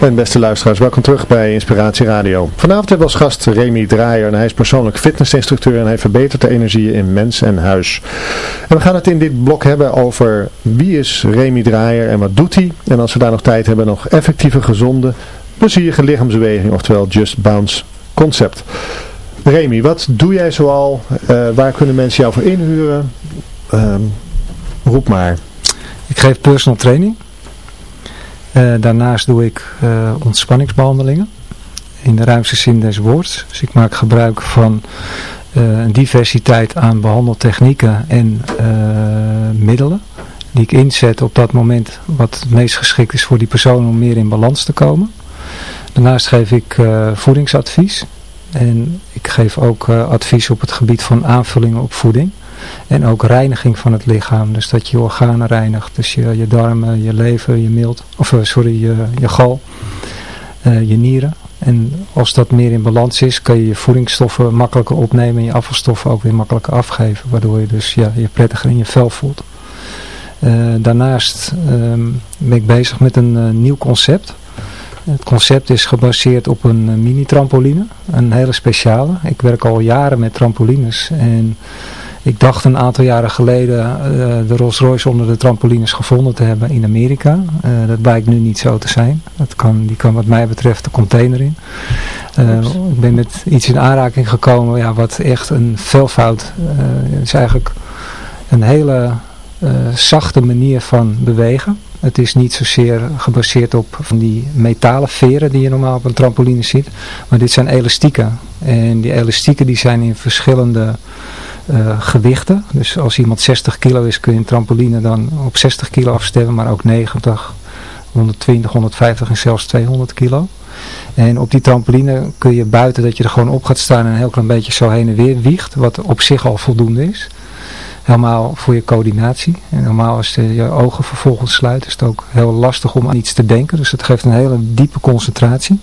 En beste luisteraars, welkom terug bij Inspiratie Radio. Vanavond hebben we als gast Remy Draaier en hij is persoonlijk fitnessinstructeur en hij verbetert de energie in mens en huis. En we gaan het in dit blok hebben over wie is Remy Draaier en wat doet hij. En als we daar nog tijd hebben, nog effectieve, gezonde plezierige lichaamsbeweging, oftewel Just Bounce concept. Remy, wat doe jij zoal? Uh, waar kunnen mensen jou voor inhuren? Uh, roep maar. Ik geef personal training. Uh, daarnaast doe ik uh, ontspanningsbehandelingen. In de ruimste zin des woords. Dus ik maak gebruik van een diversiteit aan behandeltechnieken en middelen. Die ik inzet op dat moment wat het meest geschikt is voor die persoon om meer in balans te komen. Daarnaast geef ik voedingsadvies. En ik geef ook advies op het gebied van aanvullingen op voeding. En ook reiniging van het lichaam. Dus dat je organen reinigt. Dus je, je darmen, je lever, je mild. Of uh, sorry, je, je gal. je nieren. En als dat meer in balans is, kan je je voedingsstoffen makkelijker opnemen en je afvalstoffen ook weer makkelijker afgeven. Waardoor je dus ja, je prettiger in je vel voelt. daarnaast ehm, ben ik bezig met een nieuw concept. Het concept is gebaseerd op een eh, mini-trampoline, een hele speciale. Ik werk al jaren met trampolines en ik dacht een aantal jaren geleden uh, de Rolls Royce onder de trampolines gevonden te hebben in Amerika. Uh, dat blijkt nu niet zo te zijn. Dat kan, die kan wat mij betreft de container in. Uh, ik ben met iets in aanraking gekomen ja, wat echt een veelvoud is eigenlijk een hele zachte manier van bewegen. Het is niet zozeer gebaseerd op van die metalen veren die je normaal op een trampoline ziet. Maar dit zijn elastieken. En die elastieken die zijn in verschillende uh, gewichten. Dus als iemand 60 kilo is kun je een trampoline dan op 60 kilo afstellen. Maar ook 90, 120, 150 en zelfs 200 kilo. En op die trampoline kun je buiten dat je er gewoon op gaat staan en een heel klein beetje zo heen en weer wiegt. Wat op zich al voldoende is helemaal voor je coördinatie. En normaal als je je ogen vervolgens sluit is het ook heel lastig om aan iets te denken. Dus het geeft een hele diepe concentratie.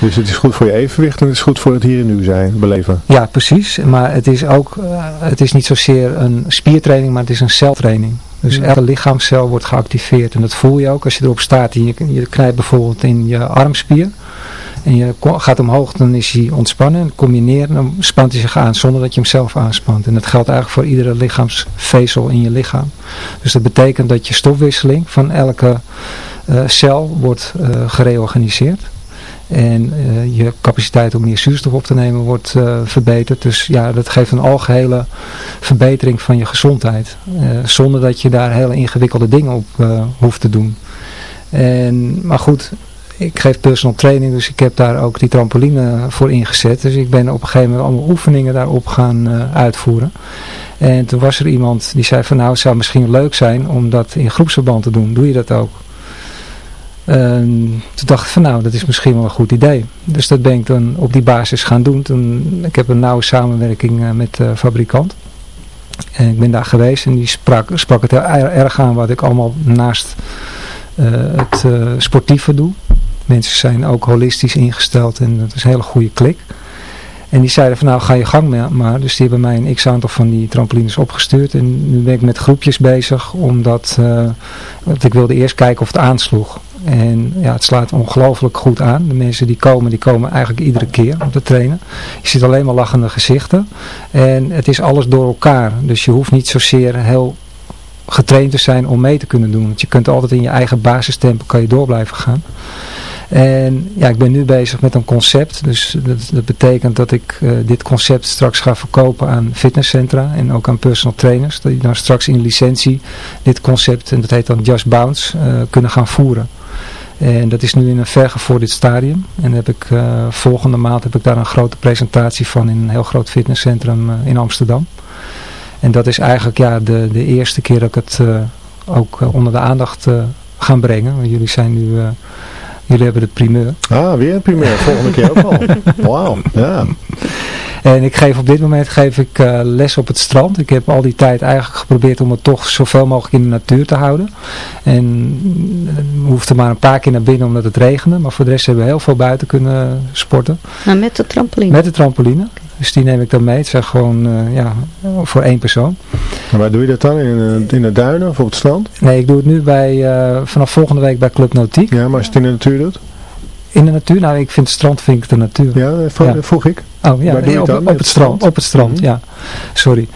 Dus het is goed voor je evenwicht en het is goed voor het hier en nu zijn, beleven. Ja, precies. Maar het is ook, uh, het is niet zozeer een spiertraining, maar het is een celtraining. Dus elke lichaamscel wordt geactiveerd. En dat voel je ook als je erop staat en je, je knijpt bijvoorbeeld in je armspier. En je gaat omhoog, dan is hij ontspannen. En kom je neer, dan spant hij zich aan zonder dat je hem zelf aanspant. En dat geldt eigenlijk voor iedere lichaamsvezel in je lichaam. Dus dat betekent dat je stofwisseling van elke uh, cel wordt uh, gereorganiseerd. En uh, je capaciteit om meer zuurstof op te nemen wordt verbeterd. Dus ja, dat geeft een algehele verbetering van je gezondheid. zonder dat je daar hele ingewikkelde dingen op hoeft te doen. En, maar goed, ik geef personal training, dus ik heb daar ook die trampoline voor ingezet. Dus ik ben op een gegeven moment allemaal oefeningen daarop gaan uitvoeren. En toen was er iemand die zei van nou het zou misschien leuk zijn om dat in groepsverband te doen. Doe je dat ook? En toen dacht ik van nou dat is misschien wel een goed idee. Dus dat ben ik dan op die basis gaan doen. Toen, ik heb een nauwe samenwerking uh, met de fabrikant. En ik ben daar geweest en die sprak, sprak het heel erg aan wat ik allemaal naast uh, het sportieve doe. Mensen zijn ook holistisch ingesteld en dat is een hele goede klik. En die zeiden van nou ga je gang maar. Dus die hebben mij een x-aantal van die trampolines opgestuurd. En nu ben ik met groepjes bezig. Omdat uh, ik wilde eerst kijken of het aansloeg. En ja, het slaat ongelooflijk goed aan. De mensen die komen, die komen eigenlijk iedere keer om te trainen. Je ziet alleen maar lachende gezichten. En het is alles door elkaar. Dus je hoeft niet zozeer heel getraind te zijn om mee te kunnen doen. Want je kunt altijd in je eigen basistempo kan je door blijven gaan. En ja, ik ben nu bezig met een concept. Dus dat, dat betekent dat ik uh, dit concept straks ga verkopen aan fitnesscentra en ook aan personal trainers. Dat die dan straks in licentie dit concept, en dat heet dan Just Bounce, uh, kunnen gaan voeren. En dat is nu in een vergevorderd stadium. En heb ik, uh, volgende maand heb ik daar een grote presentatie van in een heel groot fitnesscentrum in Amsterdam. En dat is eigenlijk ja, de, de eerste keer dat ik het ook onder de aandacht ga brengen. Want jullie zijn nu Jullie hebben de primeur. Ah, weer een primeur. Volgende keer ook al. Wauw, ja. En ik geef op dit moment geef ik uh, les op het strand. Ik heb al die tijd eigenlijk geprobeerd om het toch zoveel mogelijk in de natuur te houden. En we hoefden maar een paar keer naar binnen omdat het regende. Maar voor de rest hebben we heel veel buiten kunnen sporten. Nou, met de trampoline? Met de trampoline. Dus die neem ik dan mee. Het zijn gewoon uh, ja, voor één persoon. En waar doe je dat dan? In, in de duinen of op het strand? Nee, ik doe het nu bij, uh, vanaf volgende week bij Club Nautiek. Ja, maar als je het in de natuur doet? In de natuur? Nou, ik vind het strand vind ik de natuur. Ja, vroeg, ja. vroeg ik. Oh ja, nee, op, op, het strand. Op het strand, mm -hmm. ja. Sorry.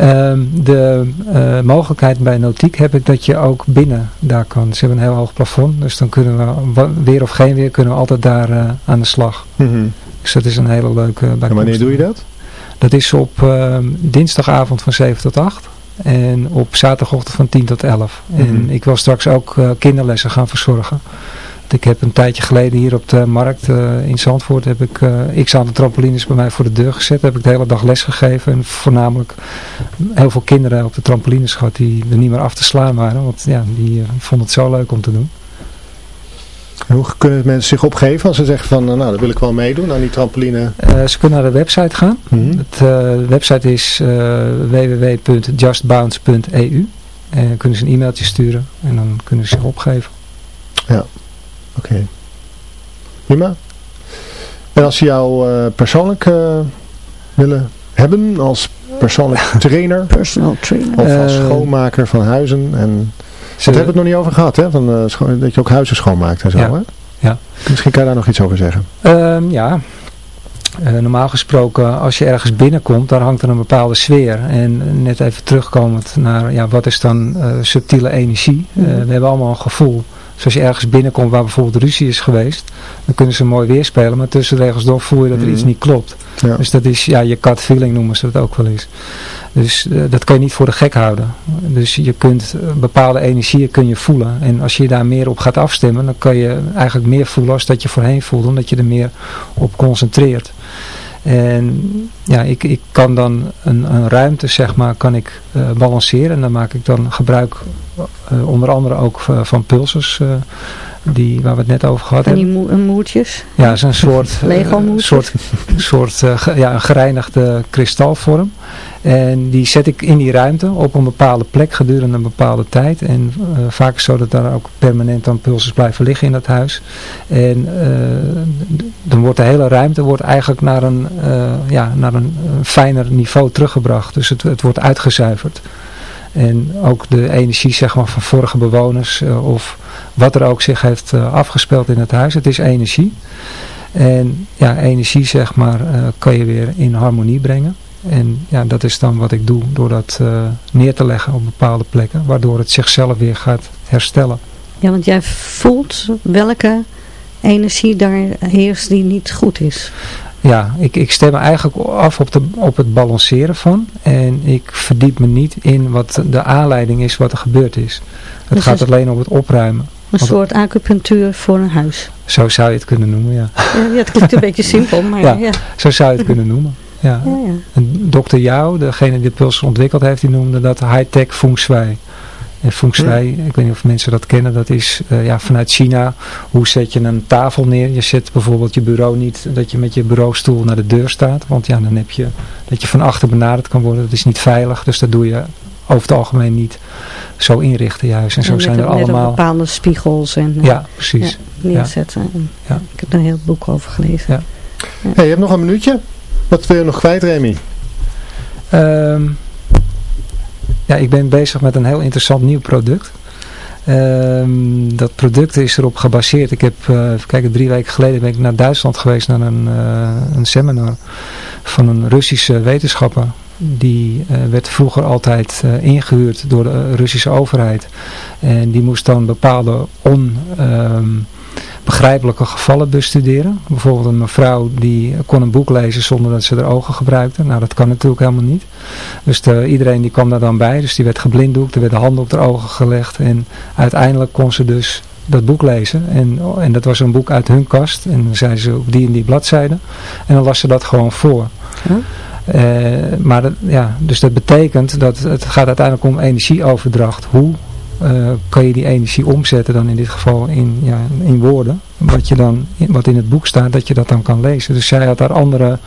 Um, de uh, mogelijkheid bij Nautiek heb ik dat je ook binnen daar kan. Ze hebben een heel hoog plafond, dus dan kunnen we, weer of geen weer, kunnen we altijd daar uh, aan de slag. Mm -hmm. Dus dat is een hele leuke En wanneer doe je dat? Dat is op uh, dinsdagavond van 7 tot 8. En op zaterdagochtend van 10 tot 11. Mm -hmm. En ik wil straks ook uh, kinderlessen gaan verzorgen. Ik heb een tijdje geleden hier op de markt uh, in Zandvoort heb ik uh, x aantal trampolines bij mij voor de deur gezet. Heb ik de hele dag les gegeven en voornamelijk heel veel kinderen op de trampolines gehad die er niet meer af te slaan waren. Want ja, die uh, vonden het zo leuk om te doen. En hoe kunnen mensen zich opgeven als ze zeggen van, nou, dat wil ik wel meedoen aan die trampoline? Uh, ze kunnen naar de website gaan. Mm -hmm. Het, uh, de website is uh, www.justbounce.eu. En kunnen ze een e-mailtje sturen en dan kunnen ze zich opgeven. Ja, oké. Okay. prima. En als ze jou uh, persoonlijk willen hebben als persoonlijk trainer. Personal trainer. Of als schoonmaker van huizen. En, daar hebben we het nog niet over gehad, hè? Van, dat je ook huizen schoonmaakt en zo, ja. hè? Ja. Misschien kan je daar nog iets over zeggen. Um, ja, uh, normaal gesproken, als je ergens binnenkomt, daar hangt er een bepaalde sfeer. En net even terugkomend naar, ja, wat is dan uh, subtiele energie? We hebben allemaal een gevoel. Dus als je ergens binnenkomt waar bijvoorbeeld ruzie is geweest, dan kunnen ze mooi weerspelen. Maar tussen de regels door voel je dat er iets niet klopt. Ja. Dus dat is, ja, je cut feeling noemen ze dat ook wel eens. Dus uh, dat kan je niet voor de gek houden. Dus je kunt uh, bepaalde energieën kun je voelen. En als je daar meer op gaat afstemmen, dan kan je eigenlijk meer voelen als dat je voorheen voelde. Omdat je er meer op concentreert. En ja, ik, ik kan dan een, een ruimte, zeg maar, kan ik uh, balanceren. En dan maak ik dan gebruik uh, onder andere ook uh, van pulsers, die, waar we het net over gehad en hebben. die mo moertjes? Ja, is een soort, Lego moertjes? soort, soort ge, ja, een gereinigde kristalvorm. En die zet ik in die ruimte op een bepaalde plek gedurende een bepaalde tijd. En uh, vaak is zo dat daar ook permanent dan pulsers blijven liggen in dat huis. En uh, dan wordt de hele ruimte wordt eigenlijk naar een, uh, ja, naar een fijner niveau teruggebracht. Dus het, het wordt uitgezuiverd. En ook de energie zeg maar, van vorige bewoners uh, of wat er ook zich heeft uh, afgespeeld in het huis. Het is energie. En ja, energie zeg maar, uh, kan je weer in harmonie brengen. En ja, dat is dan wat ik doe door dat neer te leggen op bepaalde plekken. Waardoor het zichzelf weer gaat herstellen. Ja, want jij voelt welke energie daar heerst die niet goed is. Ja, ik, ik stem me eigenlijk af op, de, op het balanceren van. En ik verdiep me niet in wat de aanleiding is wat er gebeurd is. Het dus gaat alleen om het opruimen. Een Want soort acupunctuur voor een huis. Zo zou je het kunnen noemen, ja. Ja, het klinkt een beetje simpel, maar ja, ja. Zo zou je het kunnen noemen. Ja. ja, ja. En Dr. Yao, degene die de puls ontwikkeld heeft, die noemde dat high-tech feng shui. En feng shui, ja. ik weet niet of mensen dat kennen, dat is uh, ja, vanuit China. Hoe zet je een tafel neer? Je zet bijvoorbeeld je bureau niet, dat je met je bureaustoel naar de deur staat. Want ja, dan heb je dat je van achter benaderd kan worden. Dat is niet veilig, dus dat doe je over het algemeen niet zo inrichten juist. En zo en zijn er met allemaal... bepaalde spiegels en uh, ja, precies. Ja, neerzetten. Ja. Ik heb er een heel boek over gelezen. Ja. Hey, je hebt nog een minuutje. Wat wil je nog kwijt, Remy? Um, ja, ik ben bezig met een heel interessant nieuw product. Um, dat product is erop gebaseerd. Ik heb, uh, even kijken, drie weken geleden ben ik naar Duitsland geweest naar een, uh, een seminar van een Russische wetenschapper. Die uh, werd vroeger altijd ingehuurd door de Russische overheid. En die moest dan bepaalde on... Um, begrijpelijke gevallen bestuderen. Bijvoorbeeld een mevrouw die kon een boek lezen zonder dat ze haar ogen gebruikte. Nou, dat kan natuurlijk helemaal niet. Dus de, iedereen die kwam daar dan bij. Dus die werd geblinddoekt, er werden handen op haar ogen gelegd. En uiteindelijk kon ze dus dat boek lezen. En, en dat was een boek uit hun kast. En dan zei ze op die en die bladzijde. En dan las ze dat gewoon voor. Huh? Uh, maar dat, ja, dus dat betekent dat het gaat uiteindelijk om energieoverdracht. Hoe uh, kan je die energie omzetten dan in dit geval in, ja, in woorden. Wat, je dan, wat in het boek staat, dat je dat dan kan lezen. Dus zij had daar andere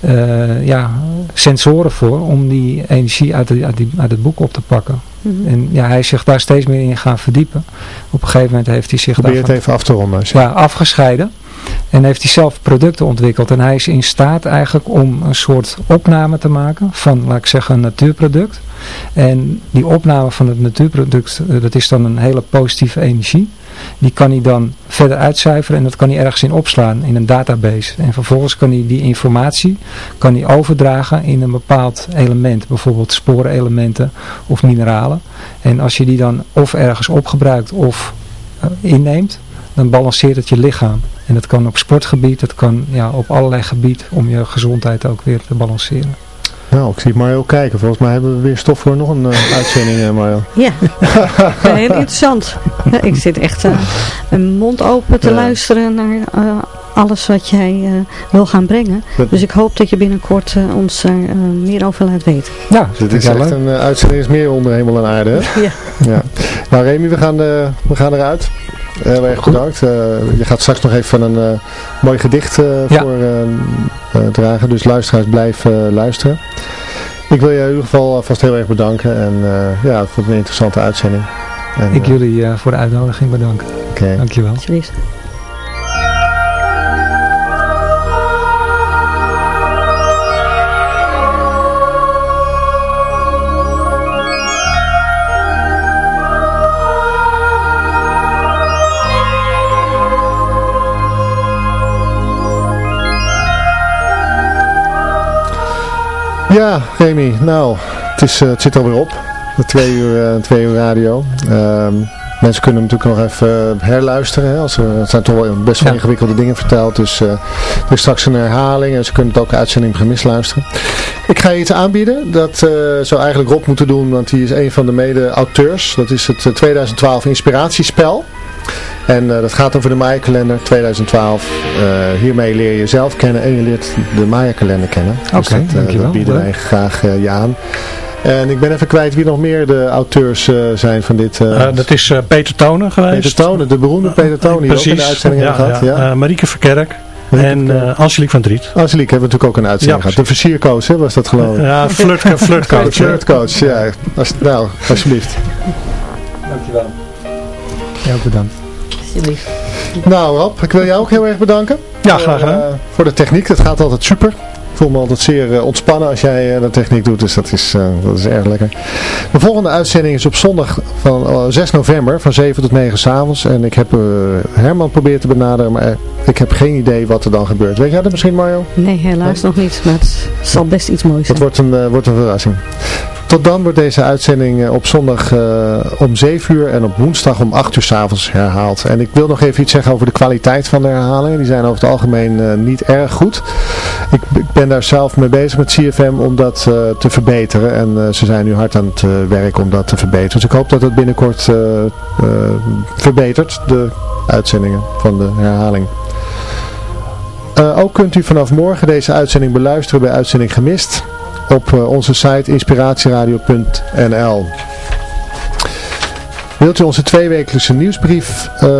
uh, ja, sensoren voor om die energie uit, de, uit, die, uit het boek op te pakken. Mhm. Mm -hmm. En ja, hij is zich daar steeds meer in gaan verdiepen. Op een gegeven moment heeft hij zich Probeer daarvan, het even af te ronden. Ja, afgescheiden. En heeft hij zelf producten ontwikkeld. En hij is in staat eigenlijk om een soort opname te maken van, laat ik zeggen, een natuurproduct. En die opname van het natuurproduct, dat is dan een hele positieve energie. Die kan hij dan verder uitcijferen en dat kan hij ergens in opslaan in een database. En vervolgens kan hij die informatie kan hij overdragen in een bepaald element. Bijvoorbeeld sporenelementen of mineralen. En als je die dan of ergens opgebruikt of uh, inneemt, dan balanceert het je lichaam. En dat kan op sportgebied, dat kan ja, op allerlei gebied om je gezondheid ook weer te balanceren. Nou, ik zie Mario kijken. Volgens mij hebben we weer stof voor nog een uh, uitzending, uh, Mario. Ja, heel interessant. Ja, ik zit echt uh, een mond open te ja. luisteren naar alles wat jij wil gaan brengen. Dat... Dus ik hoop dat je binnenkort ons daar meer over laat weten. Ja, dit is echt een uitzending is meer onder hemel en aarde. Hè? Ja. ja. Nou Remy, we gaan, we gaan eruit. Heel erg bedankt. Uh, je gaat straks nog even een uh, mooi gedicht uh, ja. voor dragen. Dus luisteraars, blijf luisteren. Ik wil je in ieder geval vast heel erg bedanken. En ja, ik vond het een interessante uitzending. En, ik jullie voor de uitnodiging bedanken. Okay. Dankjewel. Alsjeblieft. Ja, Remy, nou, het, is, het zit alweer op. Twee uur, twee uur radio. Ehm, mensen kunnen natuurlijk nog even herluisteren. Hè, als er, het zijn toch wel best wel ingewikkelde dingen verteld. Dus uh, er is straks een herhaling en ze kunnen het ook uitzending gemist luisteren. Ik ga je iets aanbieden. Dat uh, zou eigenlijk Rob moeten doen, want hij is een van de mede-auteurs. Dat is het 2012 Inspiratiespel. En uh, dat gaat over de Maya-kalender 2012. Uh, hiermee leer je jezelf kennen en je leert de Maya-kalender kennen. Oké, okay, dus dat, dat bieden wij graag je aan. En ik ben even kwijt wie nog meer de auteurs zijn van dit. dat is Peter Tonen geweest. Peter Tonen, de beroemde Peter Tonen, die ook in de uitzending ja, gehad. Ja. ja. Marieke Verkerk. En uh, Angelique van Driet. Angelique hebben we natuurlijk ook een uitzending ja, gehad. De versiercoach hè, was dat geloof ik. Ja, flirt, flirtcoach. flirtcoach, ja. Als, nou, alsjeblieft. Dankjewel. Ja, bedankt. Alsjeblieft. Nou Rob, ik wil jou ook heel erg bedanken. Ja, graag gedaan. Uh, voor de techniek, dat gaat altijd super. Ik voel me altijd zeer uh, ontspannen als jij uh, de techniek doet, dus dat is, dat is erg lekker. De volgende uitzending is op zondag van 6 november van 7 tot 9 s'avonds. En ik heb Herman proberen te benaderen, maar ik heb geen idee wat er dan gebeurt. Weet jij dat misschien Mario? Nee, helaas nee? nog niet, maar het zal best iets moois zijn. Het wordt een, wordt een verrassing. Tot dan wordt deze uitzending op zondag uh, om 7 uur en op woensdag om 8 uur s'avonds herhaald. En ik wil nog even iets zeggen over de kwaliteit van de herhalingen. Die zijn over het algemeen uh, niet erg goed. Ik, ik, ben daar zelf mee bezig met CFM om dat te verbeteren. En ze zijn nu hard aan het werken om dat te verbeteren. Dus ik hoop dat het binnenkort verbetert, de uitzendingen van de herhaling. ook kunt u vanaf morgen deze uitzending beluisteren bij Uitzending Gemist op uh, onze site inspiratieradio.nl. Wilt u onze tweewekelijkse nieuwsbrief uh,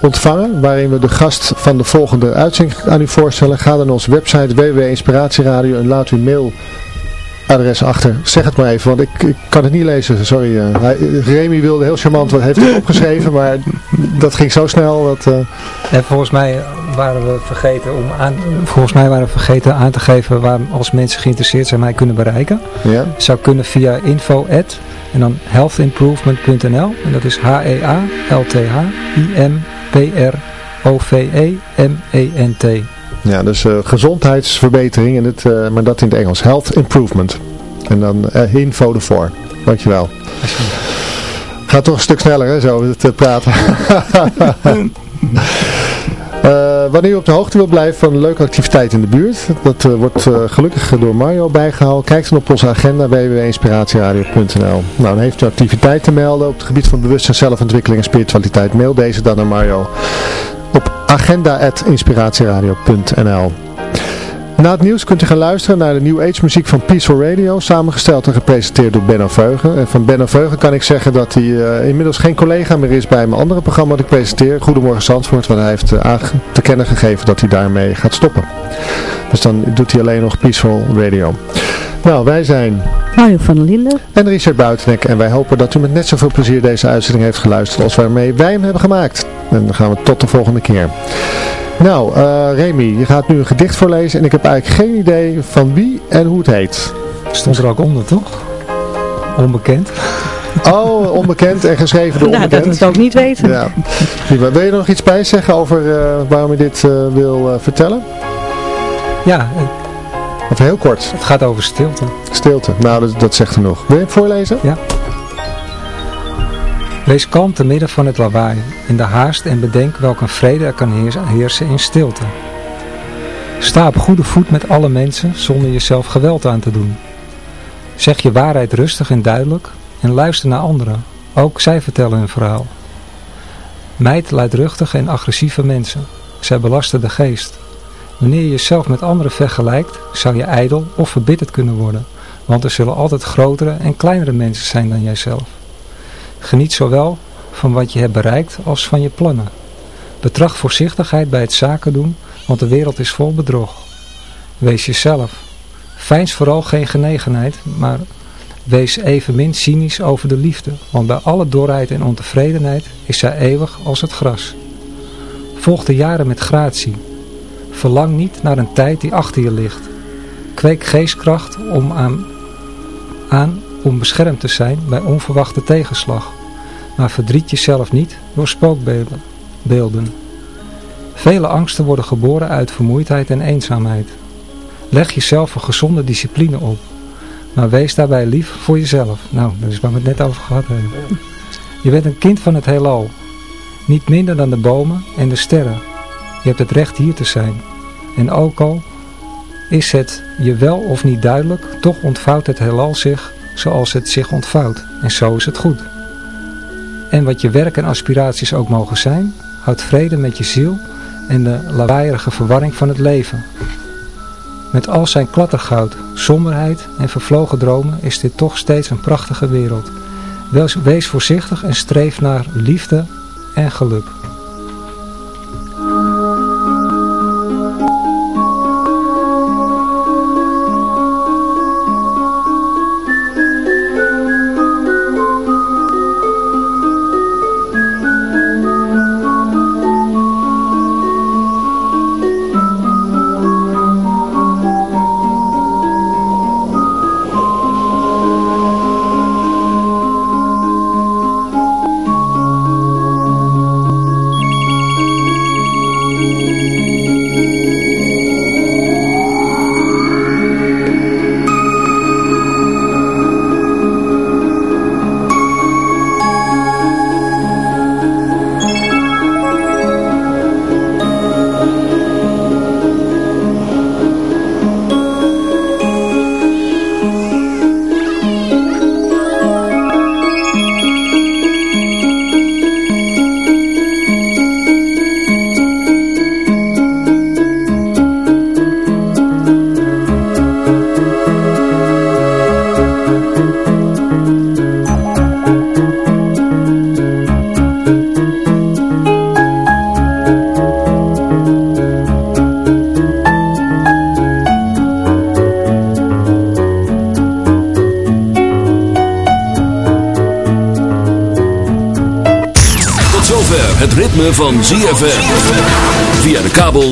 ontvangen, waarin we de gast van de volgende uitzending aan u voorstellen? Ga dan naar onze website www.inspiratieradio en laat uw mail adres achter. Zeg het maar even, want ik, ik kan het niet lezen. Sorry. Uh, hij, Remy wilde heel charmant, wat heeft hij opgeschreven, maar dat ging zo snel. Dat, uh... En volgens mij waren we vergeten om aan, volgens mij waren we vergeten aan te geven waar als mensen geïnteresseerd zijn mij kunnen bereiken. Ja. Zou kunnen via info at, en dan healthimprovement.nl en dat is H-E-A-L-T-H-I-M-P-R-O-V-E-M-E-N-T. Ja, dus uh, gezondheidsverbetering, en het, uh, maar dat in het Engels. Health Improvement. En dan uh, info ervoor. Dankjewel. Gaat toch een stuk sneller, hè, zo te praten. Wanneer u op de hoogte wilt blijven van een leuke activiteit in de buurt, dat wordt gelukkig door Mario bijgehaald. Kijk dan op onze agenda www.inspiratieradio.nl Nou, dan heeft u activiteit te melden op het gebied van bewustzijn, zelfontwikkeling en spiritualiteit. Mail deze dan naar Mario op agenda.inspiratieradio.nl na het nieuws kunt u gaan luisteren naar de New Age muziek van Peaceful Radio, samengesteld en gepresenteerd door Benno Veugen. En van Benno Veugen kan ik zeggen dat hij uh, inmiddels geen collega meer is bij mijn andere programma dat ik presenteer, Goedemorgen Zandvoort, want hij heeft uh, te kennen gegeven dat hij daarmee gaat stoppen. Dus dan doet hij alleen nog Peaceful Radio. Nou, wij zijn Mario van der Linden en Richard Buitenek en wij hopen dat u met net zoveel plezier deze uitzending heeft geluisterd als waarmee wij hem hebben gemaakt. En dan gaan we tot de volgende keer. Nou, uh, Remy, je gaat nu een gedicht voorlezen en ik heb eigenlijk geen idee van wie en hoe het heet. Stond er ook onder, toch? Onbekend. Oh, onbekend en geschreven door nou, onbekend. dat moet ik ook niet weten. Ja. Wil je er nog iets bij zeggen over uh, waarom je dit uh, wil uh, vertellen? Ja. Of heel kort. Het gaat over stilte. Stilte, nou dat, dat zegt genoeg. Wil je het voorlezen? Ja. Wees kalm te midden van het lawaai, in de haast en bedenk welk een vrede er kan heersen in stilte. Sta op goede voet met alle mensen zonder jezelf geweld aan te doen. Zeg je waarheid rustig en duidelijk en luister naar anderen, ook zij vertellen hun verhaal. Mijd luidruchtige en agressieve mensen, zij belasten de geest. Wanneer je jezelf met anderen vergelijkt, zou je ijdel of verbitterd kunnen worden, want er zullen altijd grotere en kleinere mensen zijn dan jijzelf. Geniet zowel van wat je hebt bereikt als van je plannen. Betracht voorzichtigheid bij het zaken doen, want de wereld is vol bedrog. Wees jezelf. Veins vooral geen genegenheid, maar wees evenmin cynisch over de liefde, want bij alle dorheid en ontevredenheid is zij eeuwig als het gras. Volg de jaren met gratie. Verlang niet naar een tijd die achter je ligt. Kweek geestkracht om aan, aan om beschermd te zijn bij onverwachte tegenslag. Maar verdriet jezelf niet door spookbeelden. Vele angsten worden geboren uit vermoeidheid en eenzaamheid. Leg jezelf een gezonde discipline op. Maar wees daarbij lief voor jezelf. Nou, dat is waar we het net over gehad hebben. Je bent een kind van het heelal. Niet minder dan de bomen en de sterren. Je hebt het recht hier te zijn. En ook al is het je wel of niet duidelijk, toch ontvouwt het heelal zich zoals het zich ontvouwt. En zo is het goed. En wat je werk en aspiraties ook mogen zijn, houd vrede met je ziel en de lawaaierige verwarring van het leven. Met al zijn klattergoud, somberheid en vervlogen dromen is dit toch steeds een prachtige wereld. Wees voorzichtig en streef naar liefde en geluk.